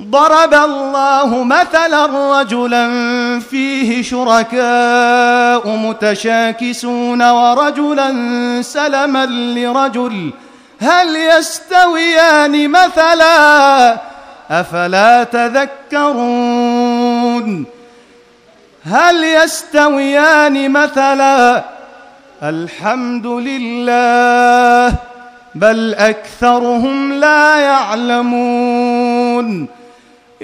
ضرب الله مثلا رجلا فيه شركاء متشاكسون ورجلا سلما لرجل هل يستويان مثلا؟ أفلا تذكرون؟ هل يستويان مثلا؟ الحمد لله بل أكثرهم لا يعلمون.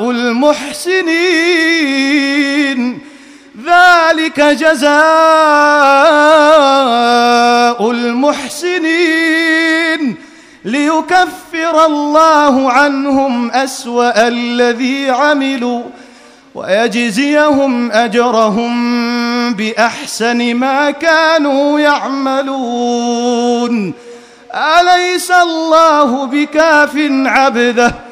المحسنين ذلك جزاء المحسنين. ليكفر الله عنهم أسوأ الذي عملوا ويجزيهم أجرهم بأحسن ما كانوا يعملون. أليس الله بكاف عبده؟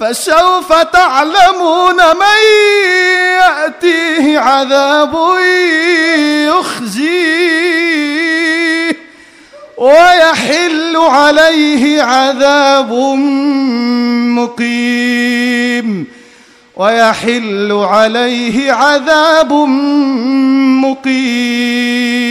فسوف تعلمون من يأتيه عذاب يخزيه ويحل عليه عذاب مقيم ويحل عليه عذاب مقيم